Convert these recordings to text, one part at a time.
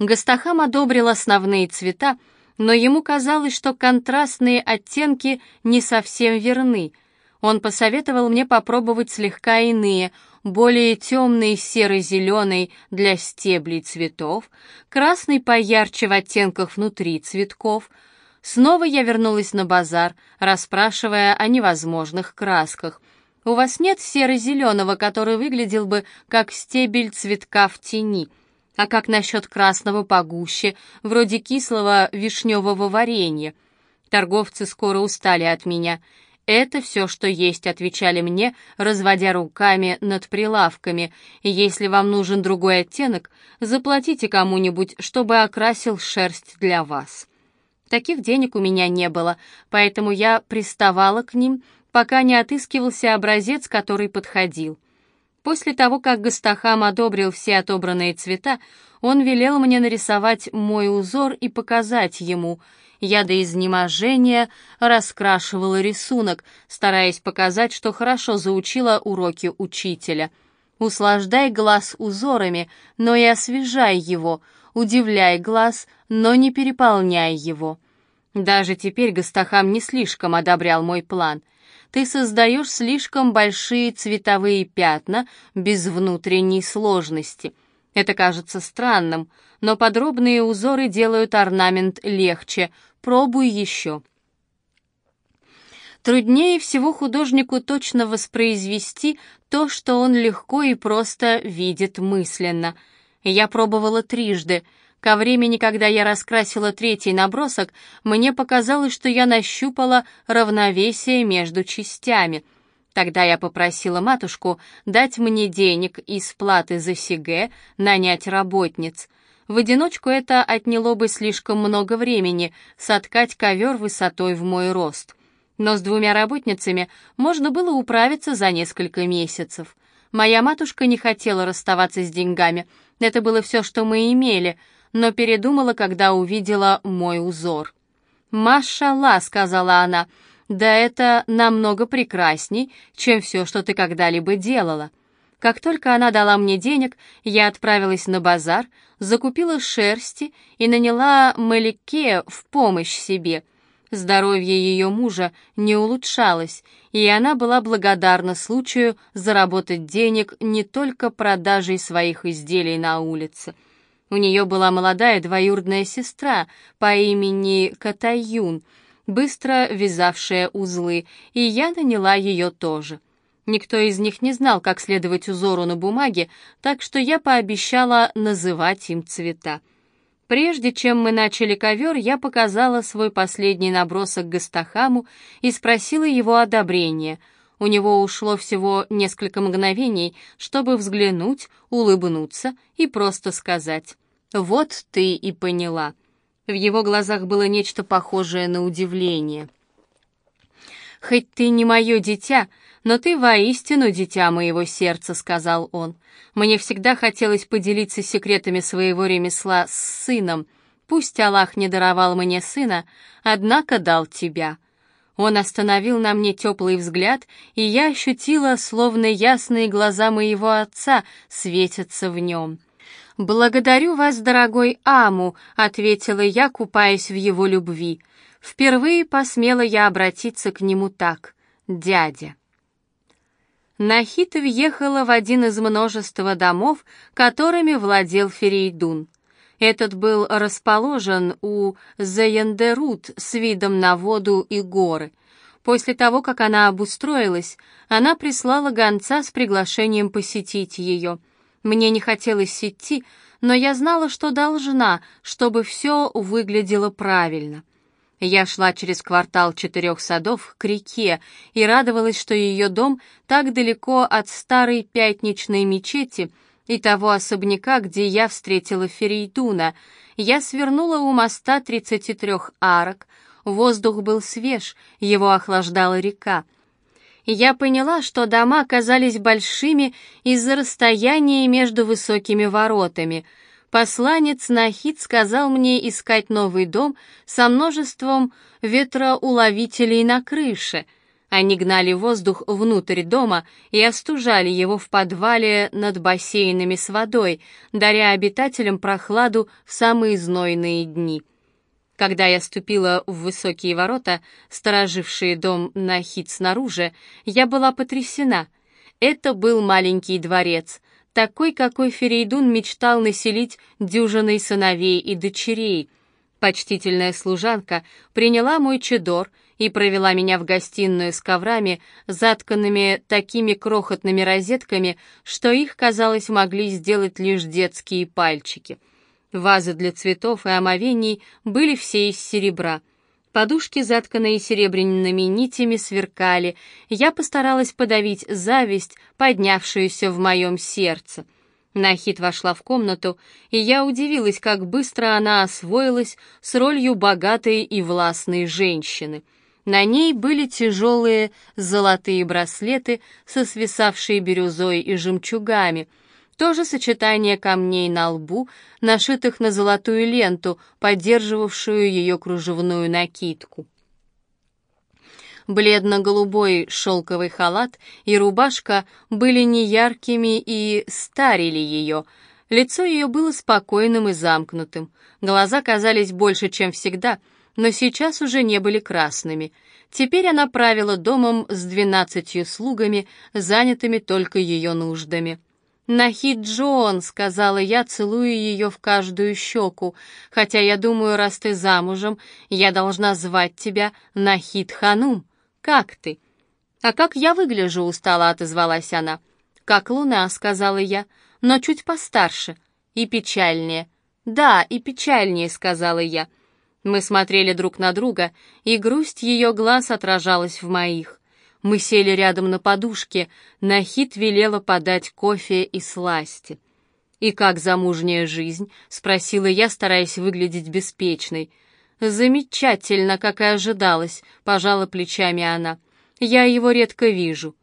Гастахам одобрил основные цвета, но ему казалось, что контрастные оттенки не совсем верны. Он посоветовал мне попробовать слегка иные, более темный серо-зеленый для стеблей цветов, красный поярче в оттенках внутри цветков. Снова я вернулась на базар, расспрашивая о невозможных красках. «У вас нет серо-зеленого, который выглядел бы как стебель цветка в тени?» А как насчет красного погуще, вроде кислого вишневого варенья? Торговцы скоро устали от меня. «Это все, что есть», — отвечали мне, разводя руками над прилавками. «Если вам нужен другой оттенок, заплатите кому-нибудь, чтобы окрасил шерсть для вас». Таких денег у меня не было, поэтому я приставала к ним, пока не отыскивался образец, который подходил. После того, как Гастахам одобрил все отобранные цвета, он велел мне нарисовать мой узор и показать ему. Я до изнеможения раскрашивала рисунок, стараясь показать, что хорошо заучила уроки учителя. Услаждай глаз узорами, но и освежай его, удивляй глаз, но не переполняй его. Даже теперь Гастахам не слишком одобрял мой план — ты создаешь слишком большие цветовые пятна без внутренней сложности. Это кажется странным, но подробные узоры делают орнамент легче. Пробуй еще. Труднее всего художнику точно воспроизвести то, что он легко и просто видит мысленно. Я пробовала трижды — Ко времени, когда я раскрасила третий набросок, мне показалось, что я нащупала равновесие между частями. Тогда я попросила матушку дать мне денег из платы за сиге, нанять работниц. В одиночку это отняло бы слишком много времени, соткать ковер высотой в мой рост. Но с двумя работницами можно было управиться за несколько месяцев. Моя матушка не хотела расставаться с деньгами. Это было все, что мы имели — но передумала, когда увидела мой узор. «Машалла», — сказала она, — «да это намного прекрасней, чем все, что ты когда-либо делала». Как только она дала мне денег, я отправилась на базар, закупила шерсти и наняла Малике в помощь себе. Здоровье ее мужа не улучшалось, и она была благодарна случаю заработать денег не только продажей своих изделий на улице — у нее была молодая двоюродная сестра по имени Катаюн, быстро вязавшая узлы, и я наняла ее тоже. Никто из них не знал, как следовать узору на бумаге, так что я пообещала называть им цвета. Прежде чем мы начали ковер, я показала свой последний набросок Гастахаму и спросила его одобрения. У него ушло всего несколько мгновений, чтобы взглянуть, улыбнуться и просто сказать «Вот ты и поняла». В его глазах было нечто похожее на удивление. «Хоть ты не мое дитя, но ты воистину дитя моего сердца», — сказал он. «Мне всегда хотелось поделиться секретами своего ремесла с сыном. Пусть Аллах не даровал мне сына, однако дал тебя». Он остановил на мне теплый взгляд, и я ощутила, словно ясные глаза моего отца светятся в нем. «Благодарю вас, дорогой Аму», — ответила я, купаясь в его любви. Впервые посмела я обратиться к нему так, дядя. Нахит въехала в один из множества домов, которыми владел Ферейдун. Этот был расположен у Заяндерут с видом на воду и горы. После того, как она обустроилась, она прислала гонца с приглашением посетить ее — мне не хотелось идти, но я знала, что должна, чтобы все выглядело правильно. Я шла через квартал четырех садов к реке и радовалась, что ее дом так далеко от старой пятничной мечети и того особняка, где я встретила Ферейдуна. Я свернула у моста тридцати трех арок. Воздух был свеж, его охлаждала река я поняла, что дома оказались большими из-за расстояния между высокими воротами. Посланец Нахид сказал мне искать новый дом со множеством ветроуловителей на крыше. Они гнали воздух внутрь дома и остужали его в подвале над бассейнами с водой, даря обитателям прохладу в самые знойные дни. Когда я ступила в высокие ворота, сторожившие дом на хит снаружи, я была потрясена. Это был маленький дворец, такой, какой Ферейдун мечтал населить дюжиной сыновей и дочерей. Почтительная служанка приняла мой чедор и провела меня в гостиную с коврами, затканными такими крохотными розетками, что их, казалось, могли сделать лишь детские пальчики — Вазы для цветов и омовений были все из серебра. Подушки, затканные серебряными нитями, сверкали. Я постаралась подавить зависть, поднявшуюся в моем сердце. Нахид вошла в комнату, и я удивилась, как быстро она освоилась с ролью богатой и властной женщины. На ней были тяжелые золотые браслеты со свисавшей бирюзой и жемчугами — то же сочетание камней на лбу, нашитых на золотую ленту, поддерживавшую ее кружевную накидку. Бледно-голубой шелковый халат и рубашка были неяркими и старили ее. Лицо ее было спокойным и замкнутым. Глаза казались больше, чем всегда, но сейчас уже не были красными. Теперь она правила домом с двенадцатью слугами, занятыми только ее нуждами. «Нахид Джон», — сказала я, целуя ее в каждую щеку, «хотя я думаю, раз ты замужем, я должна звать тебя Нахид Ханум. Как ты?» «А как я выгляжу?» — устала отозвалась она. «Как луна», — сказала я, — «но чуть постарше и печальнее». «Да, и печальнее», — сказала я. Мы смотрели друг на друга, и грусть ее глаз отражалась в моих. Мы сели рядом на подушке, Нахид велела подать кофе и сласти. «И как замужняя жизнь?» — спросила я, стараясь выглядеть беспечной. «Замечательно, как и ожидалось», — пожала плечами она. «Я его редко вижу».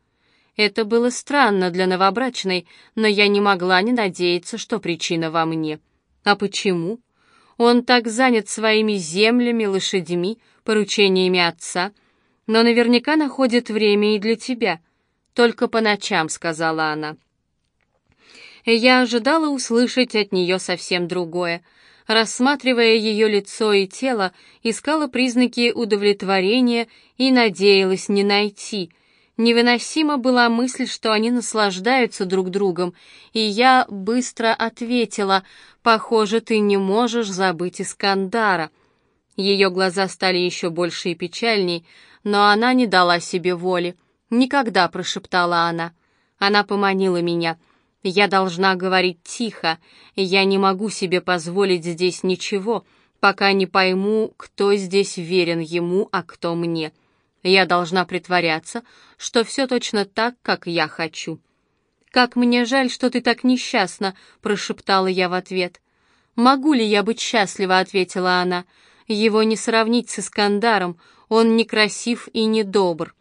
Это было странно для новобрачной, но я не могла не надеяться, что причина во мне. А почему? Он так занят своими землями, лошадьми, поручениями отца — но наверняка находит время и для тебя. Только по ночам», — сказала она. Я ожидала услышать от нее совсем другое. Рассматривая ее лицо и тело, искала признаки удовлетворения и надеялась не найти. Невыносима была мысль, что они наслаждаются друг другом, и я быстро ответила, «Похоже, ты не можешь забыть Искандара». Ее глаза стали еще больше и печальней, но она не дала себе воли. «Никогда», — прошептала она. Она поманила меня. «Я должна говорить тихо, я не могу себе позволить здесь ничего, пока не пойму, кто здесь верен ему, а кто мне. Я должна притворяться, что все точно так, как я хочу». «Как мне жаль, что ты так несчастна», — прошептала я в ответ. «Могу ли я быть счастлива?» — ответила она. «Его не сравнить с Искандаром, он некрасив и недобр.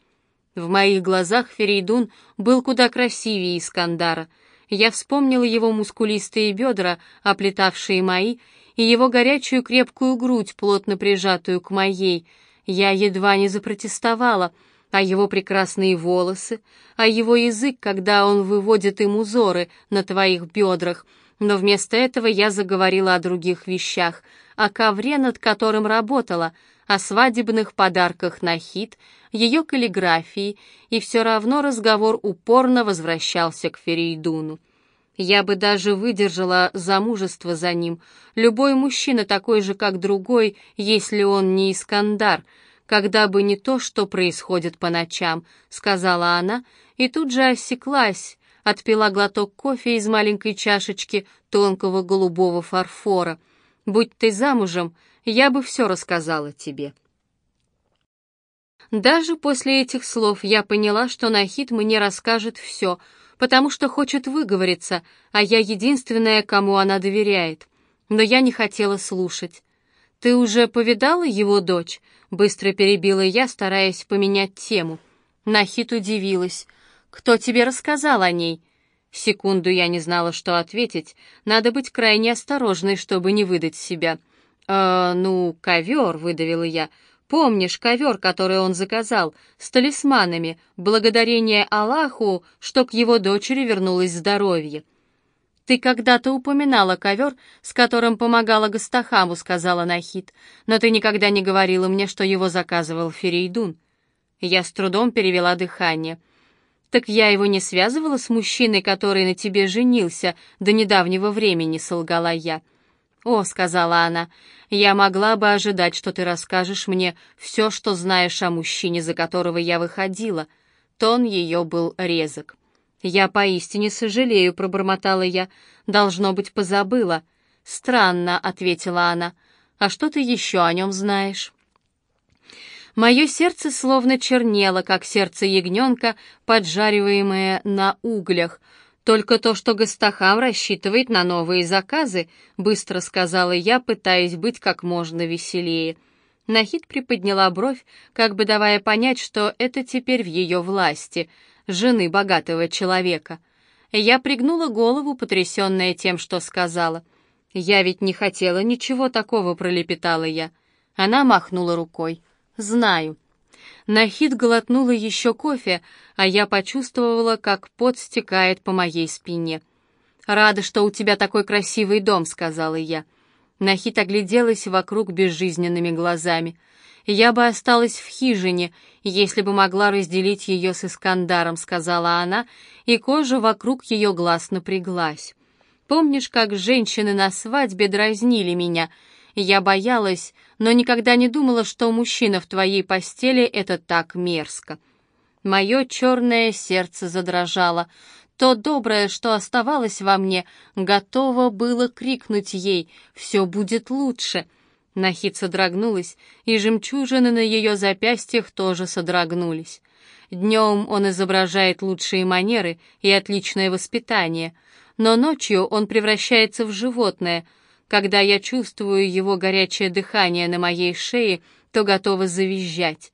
В моих глазах Ферейдун был куда красивее Искандара. Я вспомнила его мускулистые бедра, оплетавшие мои, и его горячую крепкую грудь, плотно прижатую к моей. Я едва не запротестовала, а его прекрасные волосы, а его язык, когда он выводит им узоры на твоих бедрах. Но вместо этого я заговорила о других вещах, о ковре, над которым работала — о свадебных подарках на хит, ее каллиграфии, и все равно разговор упорно возвращался к Ферейдуну. Я бы даже выдержала замужество за ним. Любой мужчина такой же, как другой, если он не Искандар, когда бы не то, что происходит по ночам, сказала она, и тут же осеклась, отпила глоток кофе из маленькой чашечки тонкого голубого фарфора. Будь ты замужем, я бы все рассказала тебе». Даже после этих слов я поняла, что Нахид мне расскажет все, потому что хочет выговориться, а я единственная, кому она доверяет. Но я не хотела слушать. «Ты уже повидала его дочь?» — быстро перебила я, стараясь поменять тему. Нахид удивилась. «Кто тебе рассказал о ней?» Секунду я не знала, что ответить. Надо быть крайне осторожной, чтобы не выдать себя. «Э, ну, ковер», — выдавила я. Помнишь ковер, который он заказал, с талисманами, благодарение Аллаху, что к его дочери вернулось здоровье?» «Ты когда-то упоминала ковер, с которым помогала Гастахаму», — сказала Нахид, «но ты никогда не говорила мне, что его заказывал Ферейдун». Я с трудом перевела дыхание. «Так я его не связывала с мужчиной, который на тебе женился до недавнего времени», — солгала я. «О», — сказала она, — «я могла бы ожидать, что ты расскажешь мне все, что знаешь о мужчине, за которого я выходила». Тон ее был резок. «Я поистине сожалею», — пробормотала я. «Должно быть, позабыла». «Странно», — ответила она. «А что ты еще о нем знаешь?» Мое сердце словно чернело, как сердце ягненка, поджариваемое на углях. «Только то, что Гастахам рассчитывает на новые заказы», — быстро сказала я, пытаясь быть как можно веселее. Нахид приподняла бровь, как бы давая понять, что это теперь в ее власти — жены богатого человека. Я пригнула голову, потрясенная тем, что сказала. «Я ведь не хотела ничего такого», — пролепетала я. Она махнула рукой. «Знаю». Нахид глотнула еще кофе, а я почувствовала, как пот стекает по моей спине. «Рада, что у тебя такой красивый дом», — сказала я. Нахид огляделась вокруг безжизненными глазами. «Я бы осталась в хижине, если бы могла разделить ее с Искандаром», — сказала она, и кожа вокруг ее глаз напряглась. «Помнишь, как женщины на свадьбе дразнили меня? Я боялась, но никогда не думала, что мужчина в твоей постели — это так мерзко». Мое черное сердце задрожало. То доброе, что оставалось во мне, готово было крикнуть ей «Все будет лучше!» Нахид содрогнулась, и жемчужины на ее запястьях тоже содрогнулись. Днем он изображает лучшие манеры и отличное воспитание, но ночью он превращается в животное. Когда я чувствую его горячее дыхание на моей шее, то готова завизжать.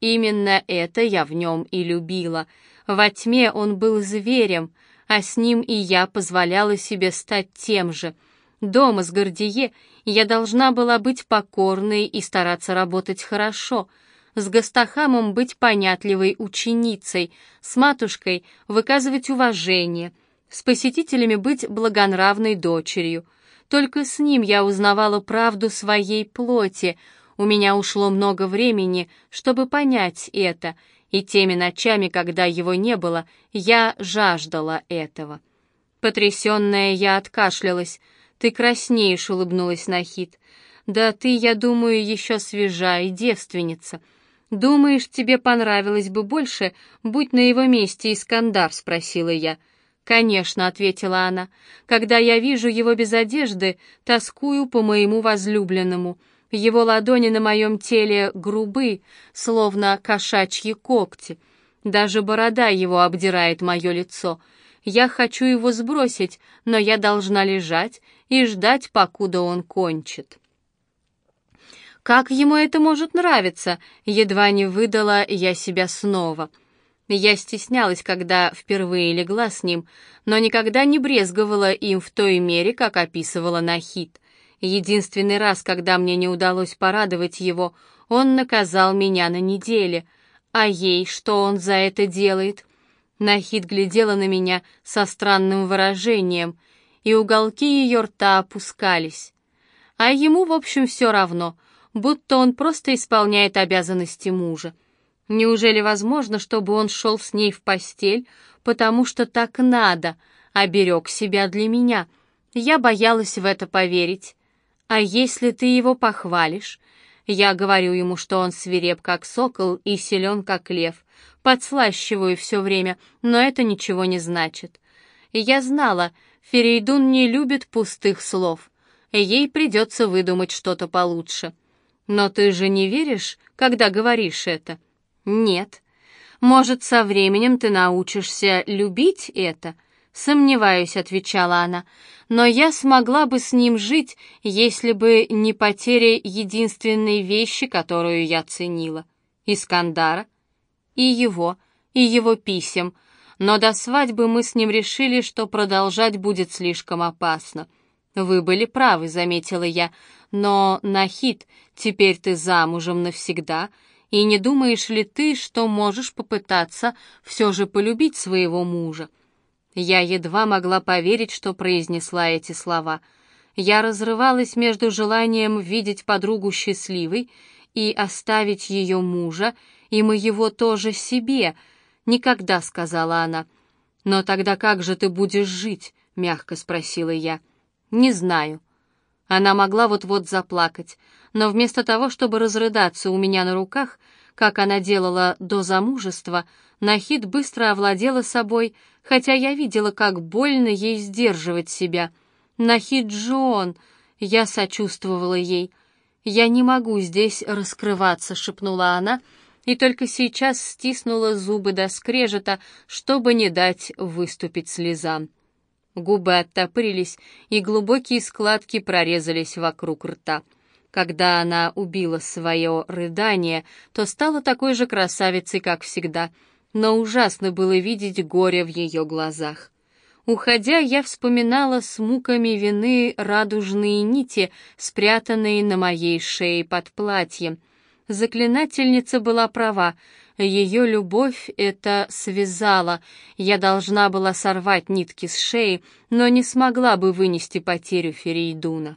Именно это я в нем и любила. Во тьме он был зверем, а с ним и я позволяла себе стать тем же. Дома с Гордие я должна была быть покорной и стараться работать хорошо, с Гастахамом быть понятливой ученицей, с матушкой выказывать уважение, с посетителями быть благонравной дочерью. Только с ним я узнавала правду своей плоти. У меня ушло много времени, чтобы понять это, и теми ночами, когда его не было, я жаждала этого. Потрясенная я откашлялась. «Ты краснеешь», — улыбнулась Нахид. «Да ты, я думаю, еще свежа и девственница. Думаешь, тебе понравилось бы больше, будь на его месте Искандар?» — спросила я. «Конечно», — ответила она. «Когда я вижу его без одежды, тоскую по моему возлюбленному. Его ладони на моем теле грубы, словно кошачьи когти. Даже борода его обдирает мое лицо. Я хочу его сбросить, но я должна лежать и ждать, покуда он кончит. Как ему это может нравиться? Едва не выдала я себя снова. Я стеснялась, когда впервые легла с ним, но никогда не брезговала им в той мере, как описывала Нахид. Единственный раз, когда мне не удалось порадовать его, он наказал меня на неделе. А ей что он за это делает? Нахид глядела на меня со странным выражением, и уголки ее рта опускались. А ему, в общем, все равно, будто он просто исполняет обязанности мужа. Неужели возможно, чтобы он шел с ней в постель, потому что так надо, а берег себя для меня? Я боялась в это поверить. А если ты его похвалишь? Я говорю ему, что он свиреп, как сокол, и силен, как лев подслащиваю все время, но это ничего не значит. Я знала, Ферейдун не любит пустых слов. Ей придется выдумать что-то получше. Но ты же не веришь, когда говоришь это? Нет. Может, со временем ты научишься любить это? Сомневаюсь, отвечала она. Но я смогла бы с ним жить, если бы не потеря единственной вещи, которую я ценила. Искандара и его, и его писем, но до свадьбы мы с ним решили, что продолжать будет слишком опасно. «Вы были правы», — заметила я, — «но, Нахид, теперь ты замужем навсегда, и не думаешь ли ты, что можешь попытаться все же полюбить своего мужа?» Я едва могла поверить, что произнесла эти слова. Я разрывалась между желанием видеть подругу счастливой и оставить ее мужа, и моего тоже себе. «Никогда», — сказала она. «Но тогда как же ты будешь жить?» — мягко спросила я. «Не знаю». Она могла вот-вот заплакать, но вместо того, чтобы разрыдаться у меня на руках, как она делала до замужества, Нахид быстро овладела собой, хотя я видела, как больно ей сдерживать себя. «Нахид Джон!» — я сочувствовала ей. «Я не могу здесь раскрываться», — шепнула она, и только сейчас стиснула зубы до скрежета, чтобы не дать выступить слезам. Губы оттопырились, и глубокие складки прорезались вокруг рта. Когда она убила свое рыдание, то стала такой же красавицей, как всегда — но ужасно было видеть горе в ее глазах. Уходя, я вспоминала с муками вины радужные нити, спрятанные на моей шее под платьем. Заклинательница была права, ее любовь это связала. Я должна была сорвать нитки с шеи, но не смогла бы вынести потерю Ферейдуна.